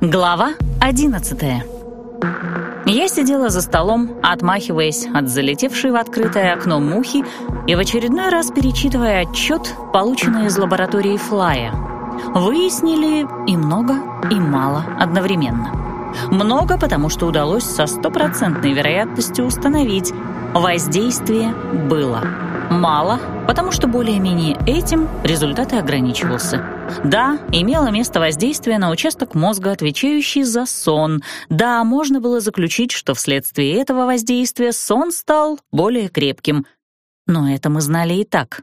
Глава одиннадцатая. Я сидела за столом, отмахиваясь от залетевшей в открытое окно мухи и в очередной раз перечитывая отчет, полученный из лаборатории Флая. Выяснили и много, и мало одновременно. Много, потому что удалось со стопроцентной вероятностью установить, воздействие было. Мало, потому что более-менее этим результат и ограничивался. Да, имело место воздействие на участок мозга, отвечающий за сон. Да, можно было заключить, что вследствие этого воздействия сон стал более крепким. Но это мы знали и так.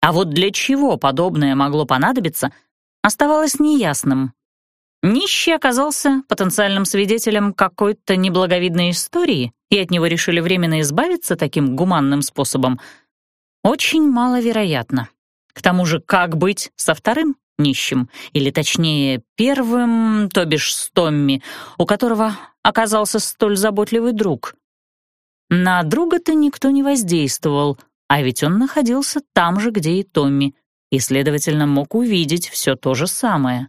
А вот для чего подобное могло понадобиться, оставалось неясным. Нищий оказался потенциальным свидетелем какой-то неблаговидной истории, и от него решили временно избавиться таким гуманным способом — очень маловероятно. К тому же, как быть со вторым нищим, или точнее первым, то бишь с Томми, у которого оказался столь заботливый друг? На друга-то никто не воздействовал, а ведь он находился там же, где и Томми, и, следовательно, мог увидеть все то же самое.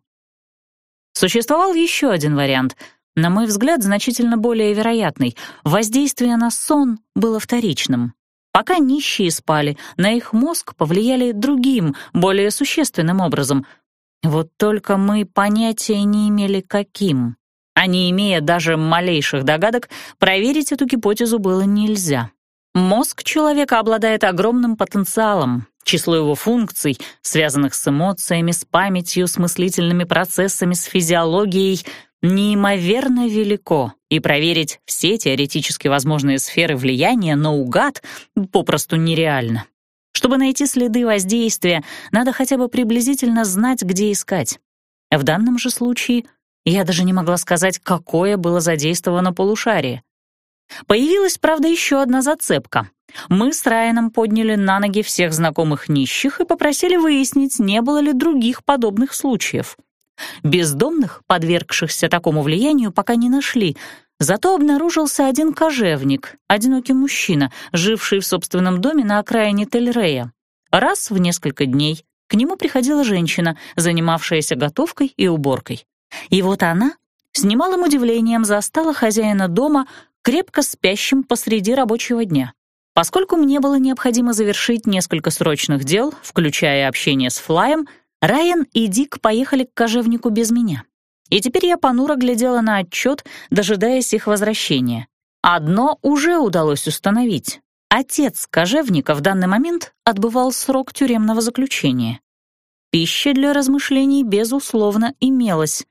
Существовал еще один вариант, на мой взгляд, значительно более вероятный. Воздействие на сон было вторичным. Пока нищие спали, на их мозг повлияли другим, более существенным образом. Вот только мы понятия не имели, каким. А не имея даже малейших догадок, проверить эту гипотезу было нельзя. Мозг человека обладает огромным потенциалом. Число его функций, связанных с эмоциями, с памятью, с мыслительными процессами, с физиологией — неимоверно велико, и проверить все теоретически возможные сферы влияния наугад попросту нереально. Чтобы найти следы воздействия, надо хотя бы приблизительно знать, где искать. В данном же случае я даже не могла сказать, какое было задействовано полушарие. Появилась, правда, еще одна зацепка. Мы с Райаном подняли на ноги всех знакомых нищих и попросили выяснить, не было ли других подобных случаев — Бездомных, подвергшихся такому влиянию, пока не нашли, зато обнаружился один кожевник, одинокий мужчина, живший в собственном доме на окраине Тельрея. Раз в несколько дней к нему приходила женщина, занимавшаяся готовкой и уборкой. И вот она с немалым удивлением застала хозяина дома крепко спящим посреди рабочего дня. Поскольку мне было необходимо завершить несколько срочных дел, включая общение с Флаем, Райан и Дик поехали к кожевнику без меня. И теперь я понуро глядела на отчет, дожидаясь их возвращения. Одно уже удалось установить. Отец кожевника в данный момент отбывал срок тюремного заключения. Пища для размышлений, безусловно, имелась.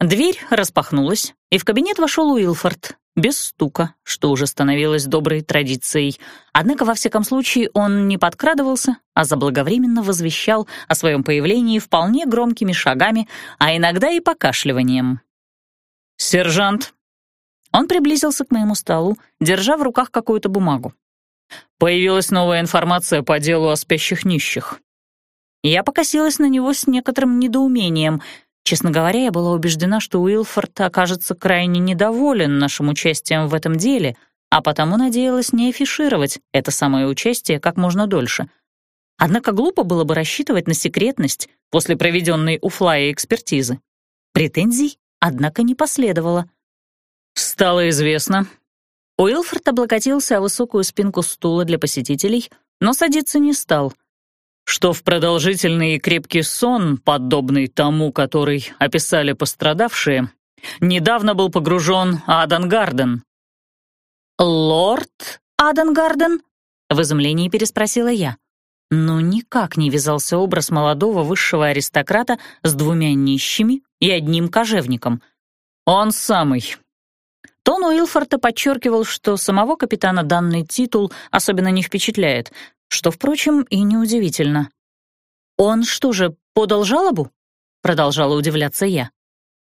Дверь распахнулась, и в кабинет вошел Уилфорд, без стука, что уже становилось доброй традицией. Однако, во всяком случае, он не подкрадывался, а заблаговременно возвещал о своем появлении вполне громкими шагами, а иногда и покашливанием. «Сержант!» Он приблизился к моему столу, держа в руках какую-то бумагу. «Появилась новая информация по делу о спящих нищих». Я покосилась на него с некоторым недоумением — Честно говоря, я была убеждена, что Уилфорд окажется крайне недоволен нашим участием в этом деле, а потому надеялась не афишировать это самое участие как можно дольше. Однако глупо было бы рассчитывать на секретность после проведенной у Флая экспертизы. Претензий, однако, не последовало. «Стало известно». Уилфорд облокотился о высокую спинку стула для посетителей, но садиться не стал — что в продолжительный и крепкий сон, подобный тому, который описали пострадавшие, недавно был погружен Адан Гарден. «Лорд Адан Гарден?» — в изумлении переспросила я. Но никак не вязался образ молодого высшего аристократа с двумя нищими и одним кожевником. «Он самый». Тон Уилфорта подчеркивал, что самого капитана данный титул особенно не впечатляет, что, впрочем, и неудивительно. «Он что же, подал жалобу?» — продолжала удивляться я.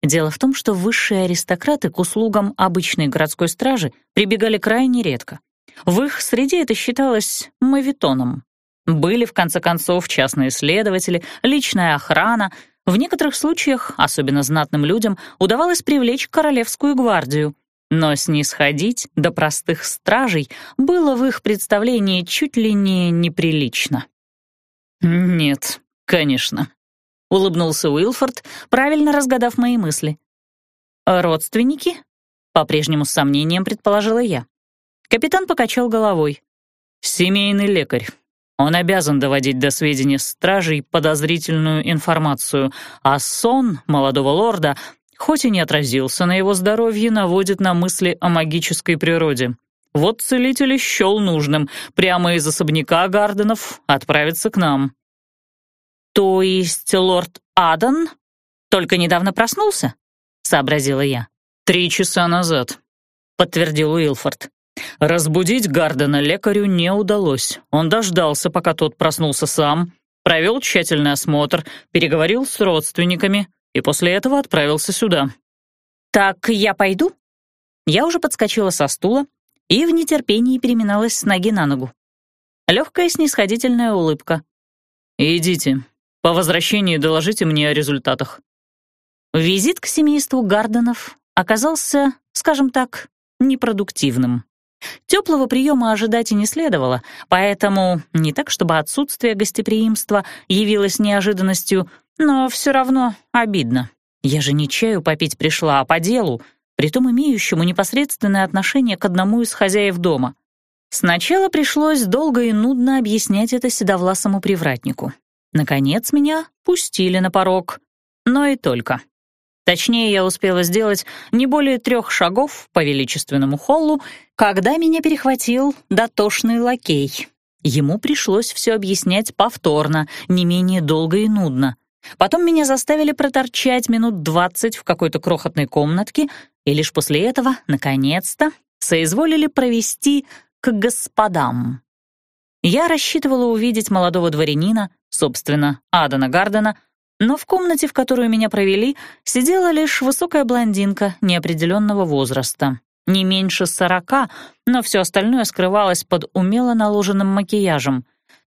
Дело в том, что высшие аристократы к услугам обычной городской стражи прибегали крайне редко. В их среде это считалось мавитоном. Были, в конце концов, частные следователи, личная охрана. В некоторых случаях, особенно знатным людям, удавалось привлечь королевскую гвардию. Но снисходить до простых стражей было в их представлении чуть ли не неприлично. «Нет, конечно». улыбнулся Уилфорд, правильно разгадав мои мысли. «Родственники?» — по-прежнему с сомнением предположила я. Капитан покачал головой. «Семейный лекарь. Он обязан доводить до сведения стражей подозрительную информацию, а сон молодого лорда, хоть и не отразился на его здоровье, наводит на мысли о магической природе. Вот целитель счел нужным прямо из особняка Гарденов отправиться к нам». «То есть лорд Адан только недавно проснулся?» — сообразила я. «Три часа назад», — подтвердил Уилфорд. Разбудить Гардена лекарю не удалось. Он дождался, пока тот проснулся сам, провел тщательный осмотр, переговорил с родственниками и после этого отправился сюда. «Так я пойду?» Я уже подскочила со стула и в нетерпении переминалась с ноги на ногу. Легкая снисходительная улыбка. «Идите. По возвращении доложите мне о результатах». Визит к семейству Гарденов оказался, скажем так, непродуктивным. Теплого приема ожидать и не следовало, поэтому не так, чтобы отсутствие гостеприимства явилось неожиданностью, но все равно обидно. Я же не чаю попить пришла, а по делу, притом имеющему непосредственное отношение к одному из хозяев дома. Сначала пришлось долго и нудно объяснять это седовласому привратнику. Наконец меня пустили на порог, но и только. Точнее, я успела сделать не более трех шагов по величественному холлу, когда меня перехватил дотошный лакей. Ему пришлось все объяснять повторно, не менее долго и нудно. Потом меня заставили проторчать минут двадцать в какой-то крохотной комнатке, и лишь после этого, наконец-то, соизволили провести к господам. Я рассчитывала увидеть молодого дворянина, собственно, Адана Гардена, но в комнате, в которую меня провели, сидела лишь высокая блондинка неопределенного возраста. Не меньше сорока, но все остальное скрывалось под умело наложенным макияжем.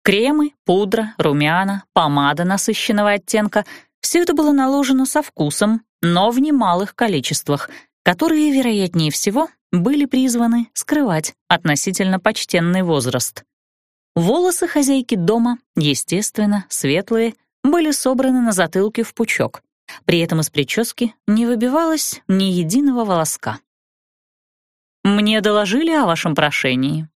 Кремы, пудра, румяна, помада насыщенного оттенка — все это было наложено со вкусом, но в немалых количествах, которые, вероятнее всего, были призваны скрывать относительно почтенный возраст. Волосы хозяйки дома, естественно, светлые, были собраны на затылке в пучок. При этом из прически не выбивалось ни единого волоска. «Мне доложили о вашем прошении», —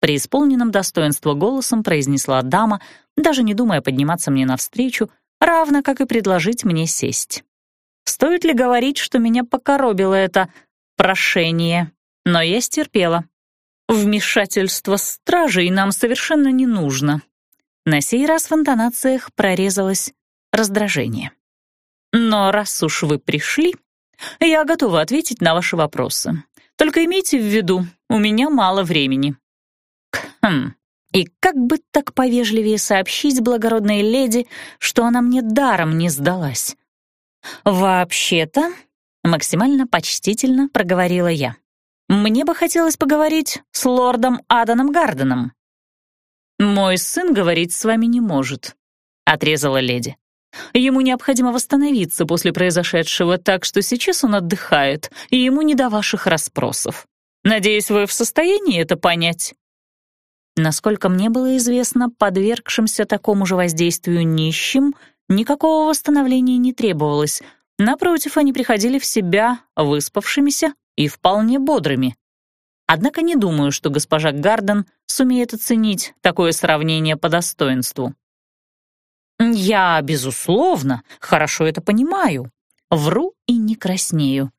при исполненном достоинства голосом произнесла дама, даже не думая подниматься мне навстречу, равно как и предложить мне сесть. Стоит ли говорить, что меня покоробило это прошение? Но я стерпела. Вмешательство стражей нам совершенно не нужно. На сей раз в интонациях прорезалось раздражение. «Но раз уж вы пришли, я готова ответить на ваши вопросы. Только имейте в виду, у меня мало времени». Хм, и как бы так повежливее сообщить благородной леди, что она мне даром не сдалась? «Вообще-то», — максимально почтительно проговорила я, «мне бы хотелось поговорить с лордом Аданом Гарденом». «Мой сын говорить с вами не может», — отрезала леди. «Ему необходимо восстановиться после произошедшего, так что сейчас он отдыхает, и ему не до ваших расспросов. Надеюсь, вы в состоянии это понять?» Насколько мне было известно, подвергшимся такому же воздействию нищим никакого восстановления не требовалось. Напротив, они приходили в себя выспавшимися и вполне бодрыми. Однако не думаю, что госпожа Гарден сумеет оценить такое сравнение по достоинству. Я, безусловно, хорошо это понимаю. Вру и не краснею.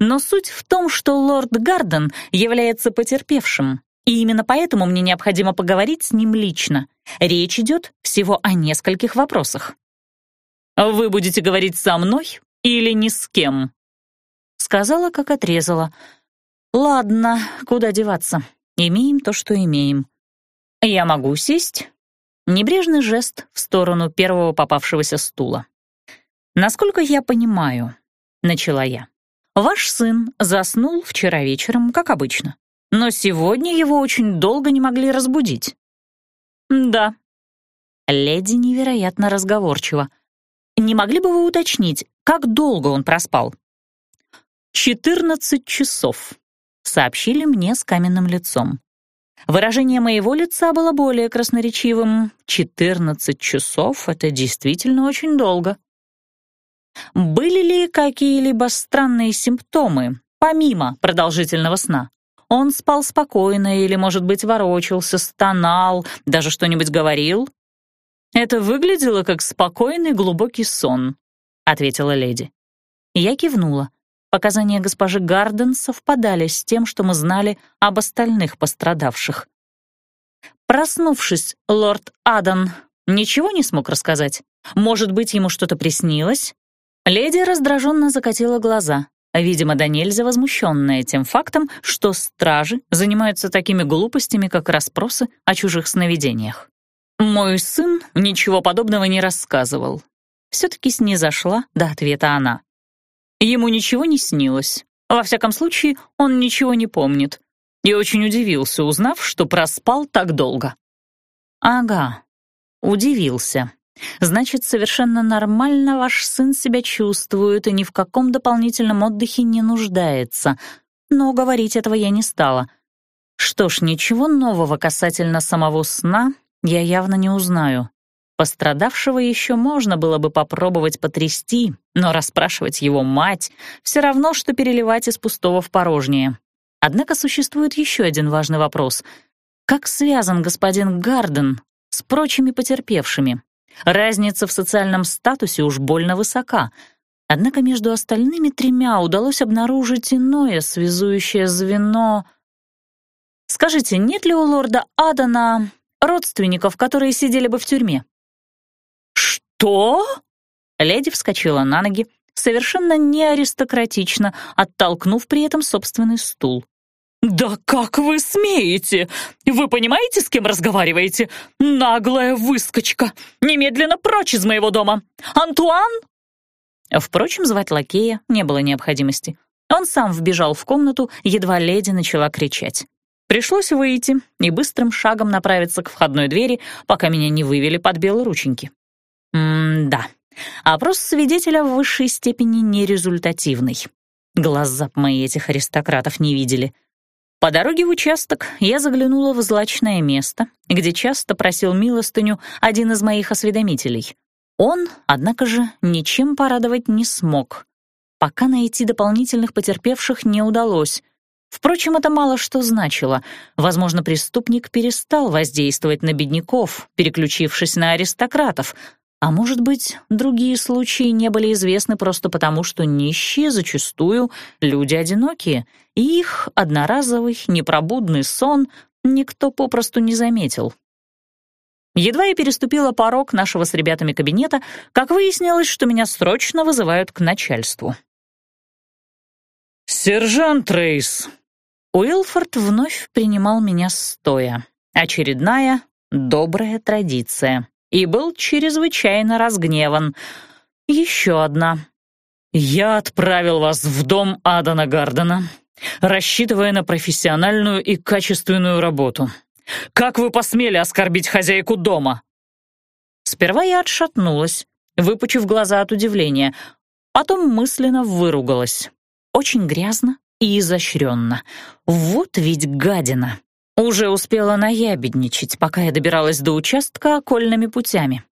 Но суть в том, что лорд Гарден является потерпевшим, и именно поэтому мне необходимо поговорить с ним лично. Речь идет всего о нескольких вопросах. «Вы будете говорить со мной или ни с кем?» Сказала, как отрезала — Ладно, куда деваться? Имеем то, что имеем. Я могу сесть? Небрежный жест в сторону первого попавшегося стула. Насколько я понимаю, начала я. Ваш сын заснул вчера вечером, как обычно, но сегодня его очень долго не могли разбудить. Да. Леди невероятно разговорчива. Не могли бы вы уточнить, как долго он проспал? «Четырнадцать часов», сообщили мне с каменным лицом. Выражение моего лица было более красноречивым. Четырнадцать часов — это действительно очень долго. Были ли какие-либо странные симптомы, помимо продолжительного сна? Он спал спокойно или, может быть, ворочался, стонал, даже что-нибудь говорил? «Это выглядело как спокойный глубокий сон», — ответила леди. Я кивнула. Показания госпожи Гарден совпадали с тем, что мы знали об остальных пострадавших. Проснувшись, лорд Адан ничего не смог рассказать. Может быть, ему что-то приснилось? Леди раздраженно закатила глаза, видимо, до нельзя возмущенная тем фактом, что стражи занимаются такими глупостями, как расспросы о чужих сновидениях. Мой сын ничего подобного не рассказывал. Все-таки снизошла до ответа она. Ему ничего не снилось. Во всяком случае, он ничего не помнит. И очень удивился, узнав, что проспал так долго. Ага, удивился. Значит, совершенно нормально ваш сын себя чувствует и ни в каком дополнительном отдыхе не нуждается. Но говорить этого я не стала. Что ж, ничего нового касательно самого сна я явно не узнаю. Пострадавшего еще можно было бы попробовать потрясти, но расспрашивать его мать — все равно, что переливать из пустого в порожнее. Однако существует еще один важный вопрос. Как связан господин Гарден с прочими потерпевшими? Разница в социальном статусе уж больно высока. Однако между остальными тремя удалось обнаружить иное связующее звено. Скажите, нет ли у лорда Адана родственников, которые сидели бы в тюрьме? «Что?» Леди вскочила на ноги, совершенно не аристократично, оттолкнув при этом собственный стул. «Да как вы смеете? Вы понимаете, с кем разговариваете? Наглая выскочка! Немедленно прочь из моего дома! Антуан!» Впрочем, звать лакея не было необходимости. Он сам вбежал в комнату, едва леди начала кричать. Пришлось выйти и быстрым шагом направиться к входной двери, пока меня не вывели под белые рученьки. М-да, опрос свидетеля в высшей степени нерезультативный. Глаза мои этих аристократов не видели — по дороге в участок я заглянула в злачное место, где часто просил милостыню один из моих осведомителей. Он, однако же, ничем порадовать не смог. Пока найти дополнительных потерпевших не удалось. Впрочем, это мало что значило. Возможно, преступник перестал воздействовать на бедняков, переключившись на аристократов, а может быть, другие случаи не были известны просто потому, что нищие зачастую люди одинокие, и их одноразовый непробудный сон никто попросту не заметил. Едва я переступила порог нашего с ребятами кабинета, как выяснилось, что меня срочно вызывают к начальству. «Сержант Рейс!» Уилфорд вновь принимал меня стоя. Очередная добрая традиция и был чрезвычайно разгневан. Еще одна. «Я отправил вас в дом Адана Гардена, рассчитывая на профессиональную и качественную работу. Как вы посмели оскорбить хозяйку дома?» Сперва я отшатнулась, выпучив глаза от удивления, потом мысленно выругалась. Очень грязно и изощренно. Вот ведь гадина. Уже успела наябедничать, пока я добиралась до участка окольными путями.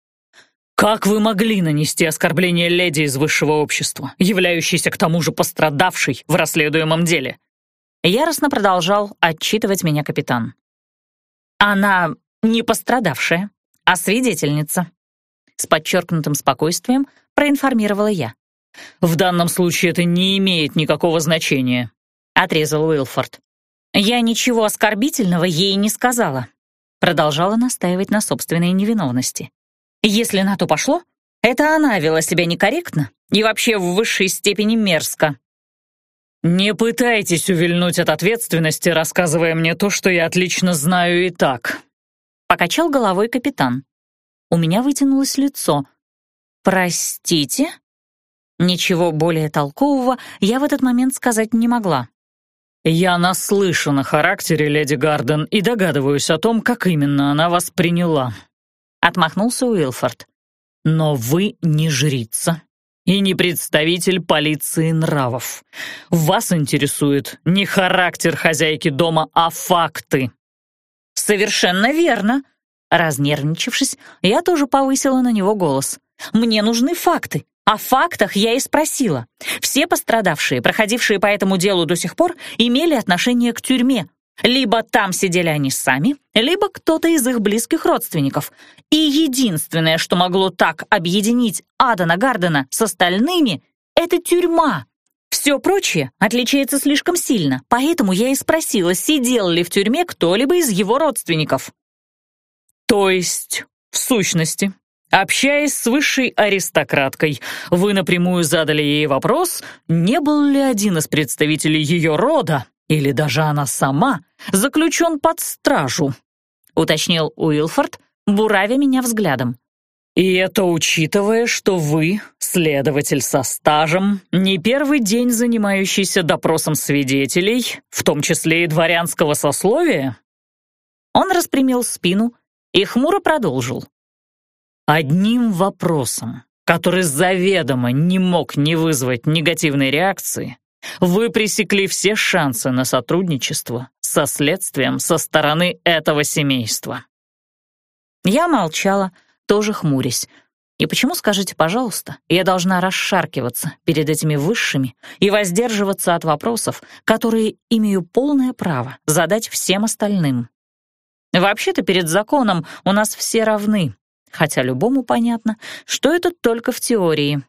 «Как вы могли нанести оскорбление леди из высшего общества, являющейся к тому же пострадавшей в расследуемом деле?» Яростно продолжал отчитывать меня капитан. «Она не пострадавшая, а свидетельница», с подчеркнутым спокойствием проинформировала я. «В данном случае это не имеет никакого значения», — отрезал Уилфорд. «Я ничего оскорбительного ей не сказала», продолжала настаивать на собственной невиновности. «Если на то пошло, это она вела себя некорректно и вообще в высшей степени мерзко». «Не пытайтесь увильнуть от ответственности, рассказывая мне то, что я отлично знаю и так», покачал головой капитан. У меня вытянулось лицо. «Простите?» Ничего более толкового я в этот момент сказать не могла. «Я наслышан о характере леди Гарден и догадываюсь о том, как именно она вас приняла», — отмахнулся Уилфорд. «Но вы не жрица и не представитель полиции нравов. Вас интересует не характер хозяйки дома, а факты». «Совершенно верно», — разнервничавшись, я тоже повысила на него голос. «Мне нужны факты, О фактах я и спросила. Все пострадавшие, проходившие по этому делу до сих пор, имели отношение к тюрьме. Либо там сидели они сами, либо кто-то из их близких родственников. И единственное, что могло так объединить Адана Гардена с остальными, это тюрьма. Все прочее отличается слишком сильно, поэтому я и спросила, сидел ли в тюрьме кто-либо из его родственников. То есть, в сущности, общаясь с высшей аристократкой, вы напрямую задали ей вопрос, не был ли один из представителей ее рода, или даже она сама, заключен под стражу, уточнил Уилфорд, буравя меня взглядом. И это учитывая, что вы, следователь со стажем, не первый день занимающийся допросом свидетелей, в том числе и дворянского сословия? Он распрямил спину и хмуро продолжил. Одним вопросом, который заведомо не мог не вызвать негативной реакции, вы пресекли все шансы на сотрудничество со следствием со стороны этого семейства. Я молчала, тоже хмурясь. И почему, скажите, пожалуйста, я должна расшаркиваться перед этими высшими и воздерживаться от вопросов, которые имею полное право задать всем остальным? Вообще-то перед законом у нас все равны, хотя любому понятно, что это только в теории.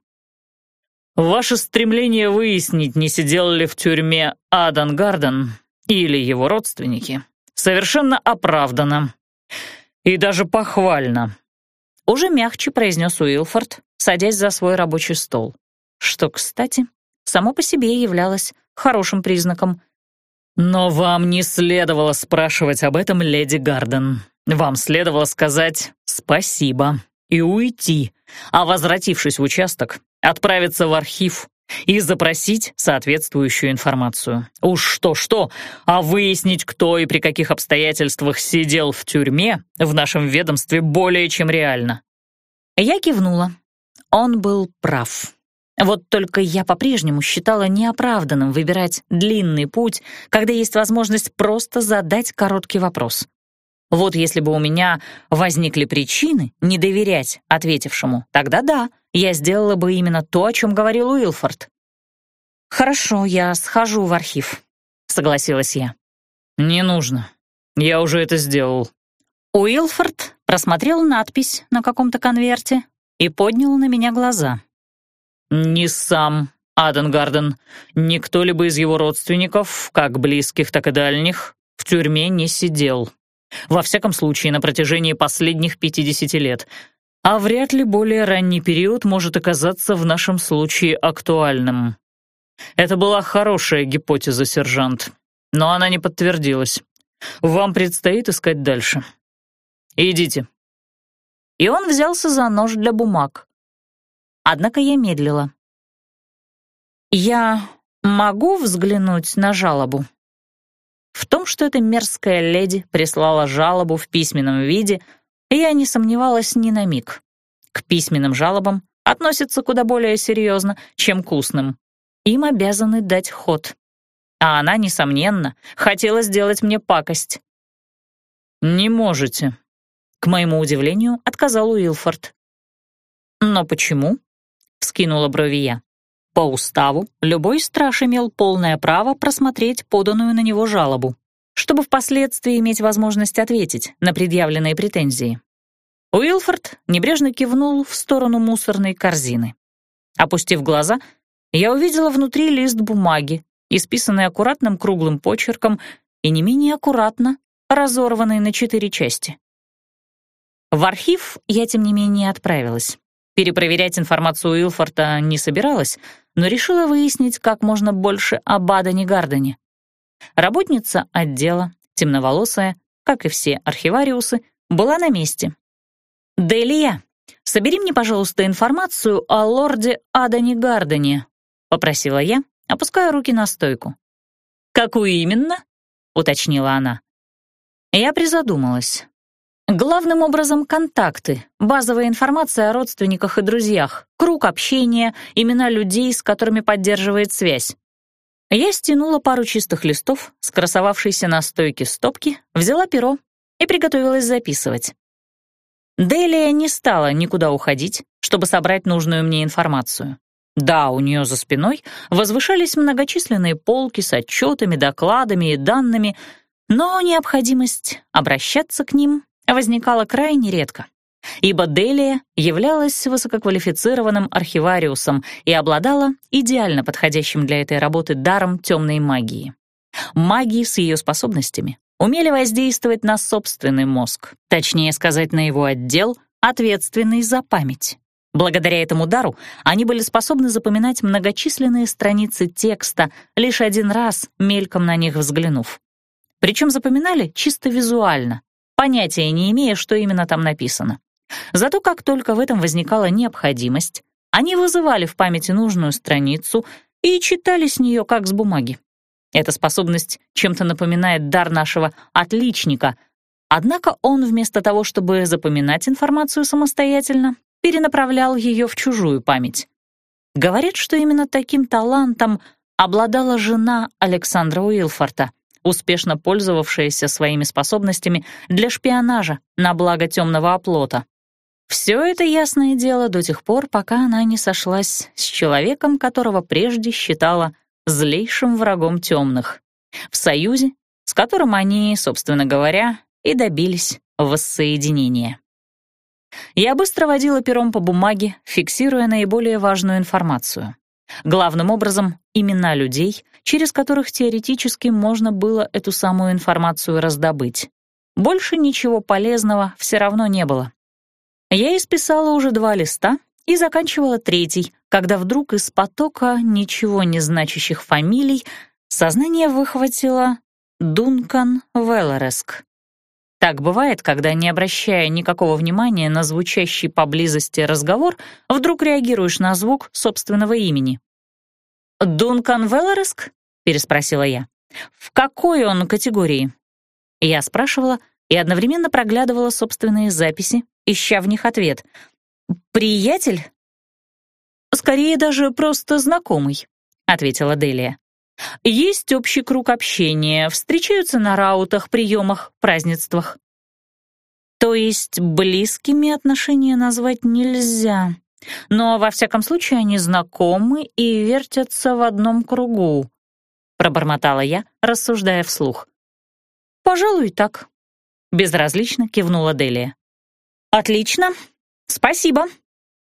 Ваше стремление выяснить, не сидел ли в тюрьме Адан Гарден или его родственники, совершенно оправдано и даже похвально. Уже мягче произнес Уилфорд, садясь за свой рабочий стол. Что, кстати, само по себе являлось хорошим признаком. «Но вам не следовало спрашивать об этом, леди Гарден. Вам следовало сказать «спасибо» и уйти, а, возвратившись в участок, отправиться в архив и запросить соответствующую информацию. Уж что-что, а выяснить, кто и при каких обстоятельствах сидел в тюрьме в нашем ведомстве более чем реально. Я кивнула. Он был прав. Вот только я по-прежнему считала неоправданным выбирать длинный путь, когда есть возможность просто задать короткий вопрос. Вот если бы у меня возникли причины не доверять ответившему, тогда да, я сделала бы именно то, о чем говорил Уилфорд. «Хорошо, я схожу в архив», — согласилась я. «Не нужно. Я уже это сделал». Уилфорд просмотрел надпись на каком-то конверте и поднял на меня глаза. «Не сам Аден Гарден, ни кто-либо из его родственников, как близких, так и дальних, в тюрьме не сидел. Во всяком случае, на протяжении последних 50 лет. А вряд ли более ранний период может оказаться в нашем случае актуальным. Это была хорошая гипотеза, сержант, но она не подтвердилась. Вам предстоит искать дальше. Идите». И он взялся за нож для бумаг. Однако я медлила. «Я могу взглянуть на жалобу?» В том, что эта мерзкая леди прислала жалобу в письменном виде, я не сомневалась ни на миг. К письменным жалобам относятся куда более серьезно, чем к устным. Им обязаны дать ход. А она, несомненно, хотела сделать мне пакость. «Не можете», — к моему удивлению отказал Уилфорд. «Но почему?» — вскинула брови я. По уставу любой страж имел полное право просмотреть поданную на него жалобу, чтобы впоследствии иметь возможность ответить на предъявленные претензии. Уилфорд небрежно кивнул в сторону мусорной корзины. Опустив глаза, я увидела внутри лист бумаги, исписанный аккуратным круглым почерком и не менее аккуратно разорванный на четыре части. В архив я, тем не менее, отправилась. Перепроверять информацию Уилфорта не собиралась, но решила выяснить как можно больше об Адане Гардене. Работница отдела, темноволосая, как и все архивариусы, была на месте. «Делия, собери мне, пожалуйста, информацию о лорде Адане Гардене», попросила я, опуская руки на стойку. «Какую именно?» — уточнила она. Я призадумалась. Главным образом контакты, базовая информация о родственниках и друзьях, круг общения, имена людей, с которыми поддерживает связь. Я стянула пару чистых листов, скрасовавшейся на стойке стопки, взяла перо и приготовилась записывать. Делия не стала никуда уходить, чтобы собрать нужную мне информацию. Да, у нее за спиной возвышались многочисленные полки с отчетами, докладами и данными, но необходимость обращаться к ним возникала крайне редко, ибо Делия являлась высококвалифицированным архивариусом и обладала идеально подходящим для этой работы даром темной магии. Маги с ее способностями умели воздействовать на собственный мозг, точнее сказать, на его отдел, ответственный за память. Благодаря этому дару они были способны запоминать многочисленные страницы текста, лишь один раз мельком на них взглянув. Причем запоминали чисто визуально, понятия не имея, что именно там написано. Зато как только в этом возникала необходимость, они вызывали в памяти нужную страницу и читали с нее как с бумаги. Эта способность чем-то напоминает дар нашего «отличника», однако он вместо того, чтобы запоминать информацию самостоятельно, перенаправлял ее в чужую память. Говорят, что именно таким талантом обладала жена Александра Уилфорта, успешно пользовавшаяся своими способностями для шпионажа на благо темного оплота. Все это ясное дело до тех пор, пока она не сошлась с человеком, которого прежде считала злейшим врагом темных, в союзе, с которым они, собственно говоря, и добились воссоединения. Я быстро водила пером по бумаге, фиксируя наиболее важную информацию. Главным образом, имена людей, через которых теоретически можно было эту самую информацию раздобыть. Больше ничего полезного все равно не было. Я исписала уже два листа и заканчивала третий, когда вдруг из потока ничего не значащих фамилий сознание выхватило Дункан Велореск. Так бывает, когда, не обращая никакого внимания на звучащий поблизости разговор, вдруг реагируешь на звук собственного имени. «Дункан Велореск?» — переспросила я. «В какой он категории?» Я спрашивала и одновременно проглядывала собственные записи, ища в них ответ. «Приятель?» «Скорее даже просто знакомый», — ответила Делия. Есть общий круг общения, встречаются на раутах, приемах, празднествах. То есть близкими отношения назвать нельзя. Но во всяком случае они знакомы и вертятся в одном кругу, пробормотала я, рассуждая вслух. Пожалуй, так. Безразлично кивнула Делия. Отлично. Спасибо.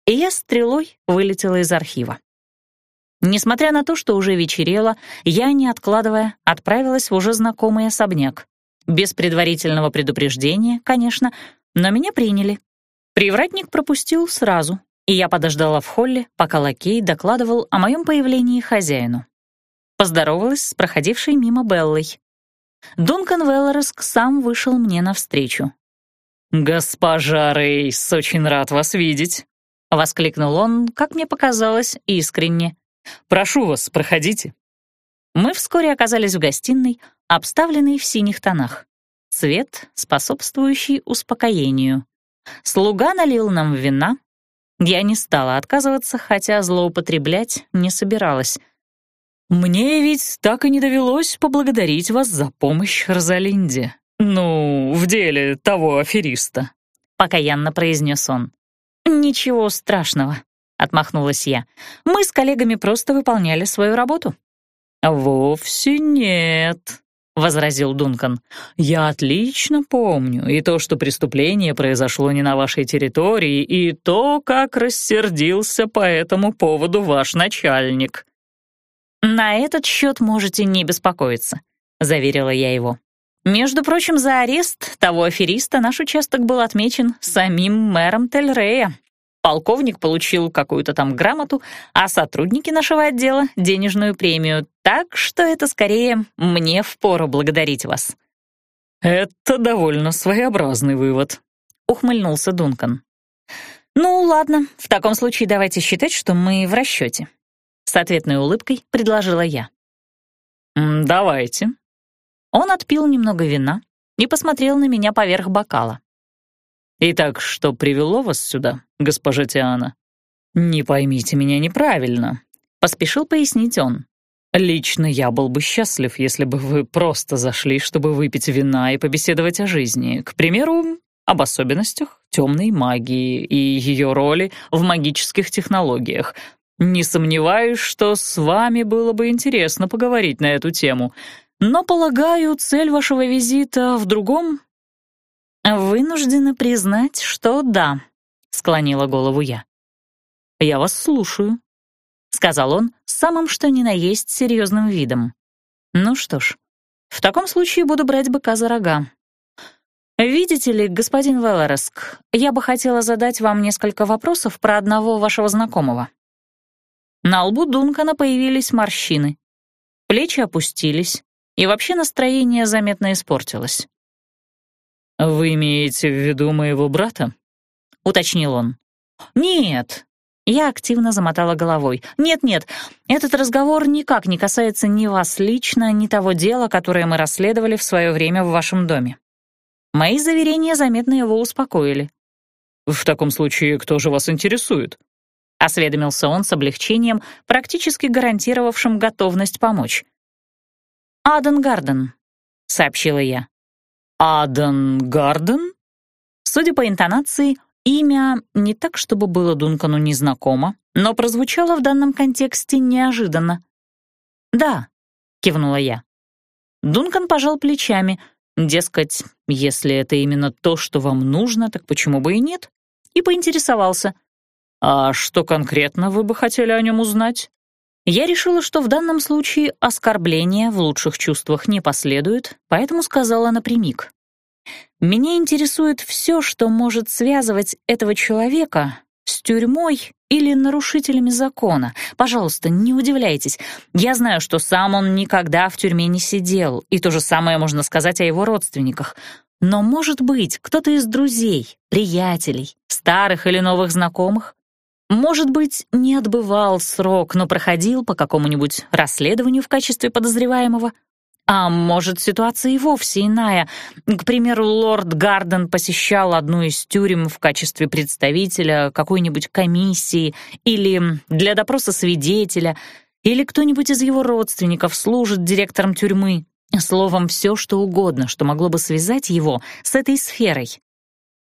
И я стрелой вылетела из архива. Несмотря на то, что уже вечерело, я, не откладывая, отправилась в уже знакомый особняк. Без предварительного предупреждения, конечно, но меня приняли. Привратник пропустил сразу, и я подождала в холле, пока лакей докладывал о моем появлении хозяину. Поздоровалась с проходившей мимо Беллой. Дункан Веллореск сам вышел мне навстречу. «Госпожа Рейс, очень рад вас видеть», — воскликнул он, как мне показалось, искренне. Прошу вас, проходите». Мы вскоре оказались в гостиной, обставленной в синих тонах. Цвет, способствующий успокоению. Слуга налил нам вина. Я не стала отказываться, хотя злоупотреблять не собиралась. «Мне ведь так и не довелось поблагодарить вас за помощь Розалинде. Ну, в деле того афериста», — покаянно произнес он. «Ничего страшного», отмахнулась я. «Мы с коллегами просто выполняли свою работу». «Вовсе нет», — возразил Дункан. «Я отлично помню и то, что преступление произошло не на вашей территории, и то, как рассердился по этому поводу ваш начальник». «На этот счет можете не беспокоиться», — заверила я его. «Между прочим, за арест того афериста наш участок был отмечен самим мэром Тельрея, Полковник получил какую-то там грамоту, а сотрудники нашего отдела — денежную премию, так что это скорее мне впору благодарить вас». «Это довольно своеобразный вывод», — ухмыльнулся Дункан. «Ну, ладно, в таком случае давайте считать, что мы в расчете», — с ответной улыбкой предложила я. «Давайте». Он отпил немного вина и посмотрел на меня поверх бокала. Итак, что привело вас сюда, госпожа Тиана? Не поймите меня неправильно, поспешил пояснить он. Лично я был бы счастлив, если бы вы просто зашли, чтобы выпить вина и побеседовать о жизни. К примеру, об особенностях темной магии и ее роли в магических технологиях. Не сомневаюсь, что с вами было бы интересно поговорить на эту тему, но, полагаю, цель вашего визита в другом?» «Вынуждена признать, что да», — склонила голову я. «Я вас слушаю», — сказал он самым что ни на есть серьезным видом. «Ну что ж, в таком случае буду брать быка за рога. «Видите ли, господин Велореск, я бы хотела задать вам несколько вопросов про одного вашего знакомого». На лбу Дункана появились морщины. Плечи опустились, и вообще настроение заметно испортилось. «Вы имеете в виду моего брата?» — уточнил он. «Нет». Я активно замотала головой. «Нет-нет, этот разговор никак не касается ни вас лично, ни того дела, которое мы расследовали в свое время в вашем доме. Мои заверения заметно его успокоили. «В таком случае, кто же вас интересует?» — осведомился он с облегчением, практически гарантировавшим готовность помочь. «Аден Гарден», — сообщила я. «Аден Гарден?» Судя по интонации, имя не так, чтобы было Дункану незнакомо, но прозвучало в данном контексте неожиданно. «Да», — кивнула я. Дункан пожал плечами — Дескать, если это именно то, что вам нужно, так почему бы и нет? И поинтересовался. «А что конкретно вы бы хотели о нем узнать?» Я решила, что в данном случае оскорбления в лучших чувствах не последует, поэтому сказала напрямик. «Меня интересует все, что может связывать этого человека с тюрьмой или нарушителями закона. Пожалуйста, не удивляйтесь. Я знаю, что сам он никогда в тюрьме не сидел, и то же самое можно сказать о его родственниках. Но, может быть, кто-то из друзей, приятелей, старых или новых знакомых? Может быть, не отбывал срок, но проходил по какому-нибудь расследованию в качестве подозреваемого? А может, ситуация и вовсе иная. К примеру, лорд Гарден посещал одну из тюрем в качестве представителя какой-нибудь комиссии или для допроса свидетеля, или кто-нибудь из его родственников служит директором тюрьмы. Словом, все что угодно, что могло бы связать его с этой сферой.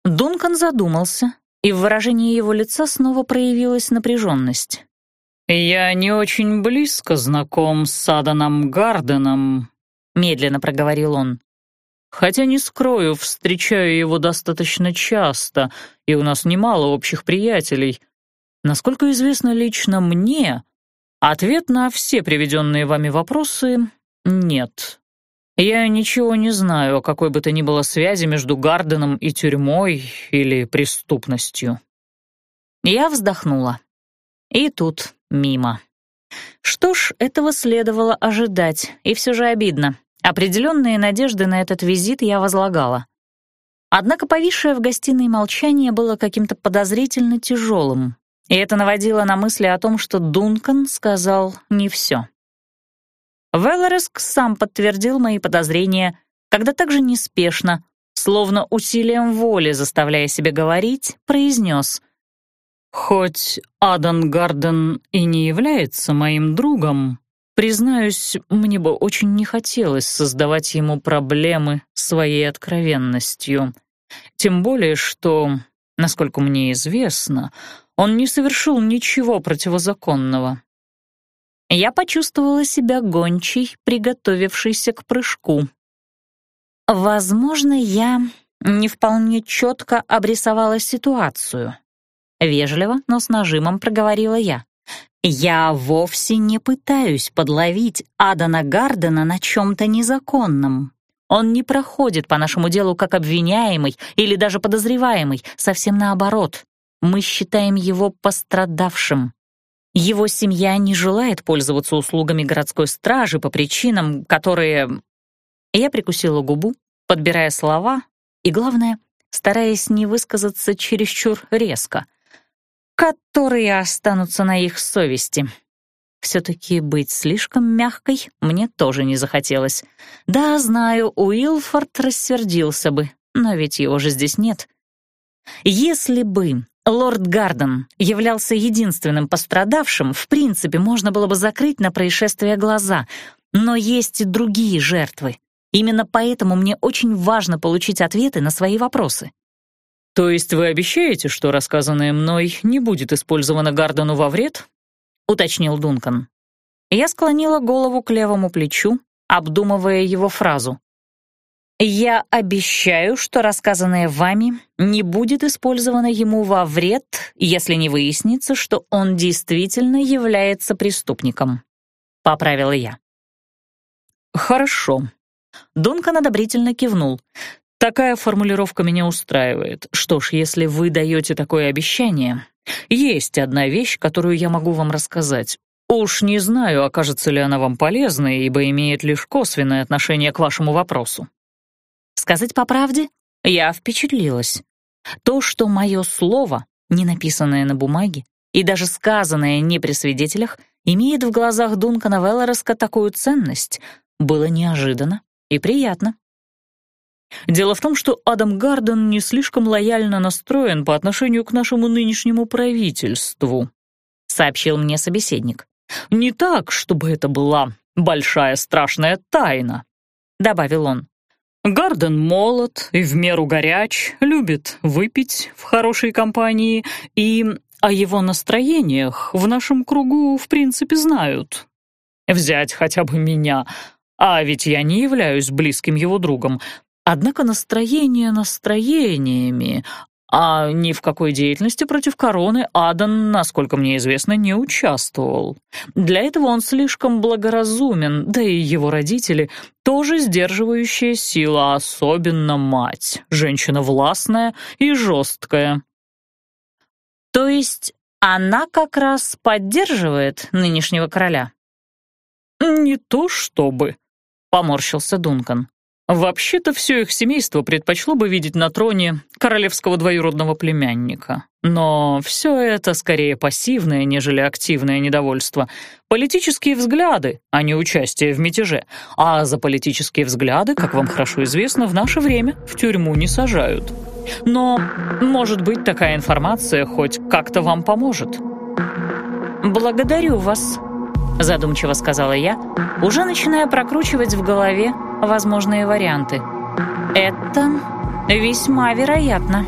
Дункан задумался, и в выражении его лица снова проявилась напряженность. «Я не очень близко знаком с Аданом Гарденом», — медленно проговорил он. «Хотя, не скрою, встречаю его достаточно часто, и у нас немало общих приятелей. Насколько известно лично мне, ответ на все приведенные вами вопросы — нет. Я ничего не знаю о какой бы то ни было связи между Гарденом и тюрьмой или преступностью». Я вздохнула. И тут мимо. Что ж, этого следовало ожидать, и все же обидно. Определенные надежды на этот визит я возлагала. Однако повисшее в гостиной молчание было каким-то подозрительно тяжелым, и это наводило на мысли о том, что Дункан сказал не все. Велореск сам подтвердил мои подозрения, когда также неспешно, словно усилием воли заставляя себя говорить, произнес «Хоть Адан Гарден и не является моим другом, Признаюсь, мне бы очень не хотелось создавать ему проблемы своей откровенностью. Тем более, что, насколько мне известно, он не совершил ничего противозаконного. Я почувствовала себя гончей, приготовившейся к прыжку. Возможно, я не вполне четко обрисовала ситуацию. Вежливо, но с нажимом проговорила я. Я вовсе не пытаюсь подловить Адана Гардена на чем-то незаконном. Он не проходит по нашему делу как обвиняемый или даже подозреваемый, совсем наоборот. Мы считаем его пострадавшим. Его семья не желает пользоваться услугами городской стражи по причинам, которые... Я прикусила губу, подбирая слова, и, главное, стараясь не высказаться чересчур резко — которые останутся на их совести. Все-таки быть слишком мягкой мне тоже не захотелось. Да, знаю, Уилфорд рассердился бы, но ведь его же здесь нет. Если бы лорд Гарден являлся единственным пострадавшим, в принципе, можно было бы закрыть на происшествие глаза, но есть и другие жертвы. Именно поэтому мне очень важно получить ответы на свои вопросы. «То есть вы обещаете, что рассказанное мной не будет использовано Гардену во вред?» — уточнил Дункан. Я склонила голову к левому плечу, обдумывая его фразу. «Я обещаю, что рассказанное вами не будет использовано ему во вред, если не выяснится, что он действительно является преступником», — поправила я. «Хорошо». Дункан одобрительно кивнул. Такая формулировка меня устраивает. Что ж, если вы даете такое обещание, есть одна вещь, которую я могу вам рассказать. Уж не знаю, окажется ли она вам полезной, ибо имеет лишь косвенное отношение к вашему вопросу. Сказать по правде, я впечатлилась. То, что мое слово, не написанное на бумаге, и даже сказанное не при свидетелях, имеет в глазах Дункана Веллереска такую ценность, было неожиданно и приятно. Дело в том, что Адам Гарден не слишком лояльно настроен по отношению к нашему нынешнему правительству», — сообщил мне собеседник. «Не так, чтобы это была большая страшная тайна», — добавил он. «Гарден молод и в меру горяч, любит выпить в хорошей компании, и о его настроениях в нашем кругу в принципе знают. Взять хотя бы меня, а ведь я не являюсь близким его другом, Однако настроение настроениями, а ни в какой деятельности против короны Адан, насколько мне известно, не участвовал. Для этого он слишком благоразумен, да и его родители тоже сдерживающая сила, особенно мать, женщина властная и жесткая. То есть она как раз поддерживает нынешнего короля? Не то чтобы, поморщился Дункан. Вообще-то все их семейство предпочло бы видеть на троне королевского двоюродного племянника. Но все это скорее пассивное, нежели активное недовольство. Политические взгляды, а не участие в мятеже. А за политические взгляды, как вам хорошо известно, в наше время в тюрьму не сажают. Но, может быть, такая информация хоть как-то вам поможет. «Благодарю вас», — задумчиво сказала я, уже начиная прокручивать в голове возможные варианты. Это весьма вероятно.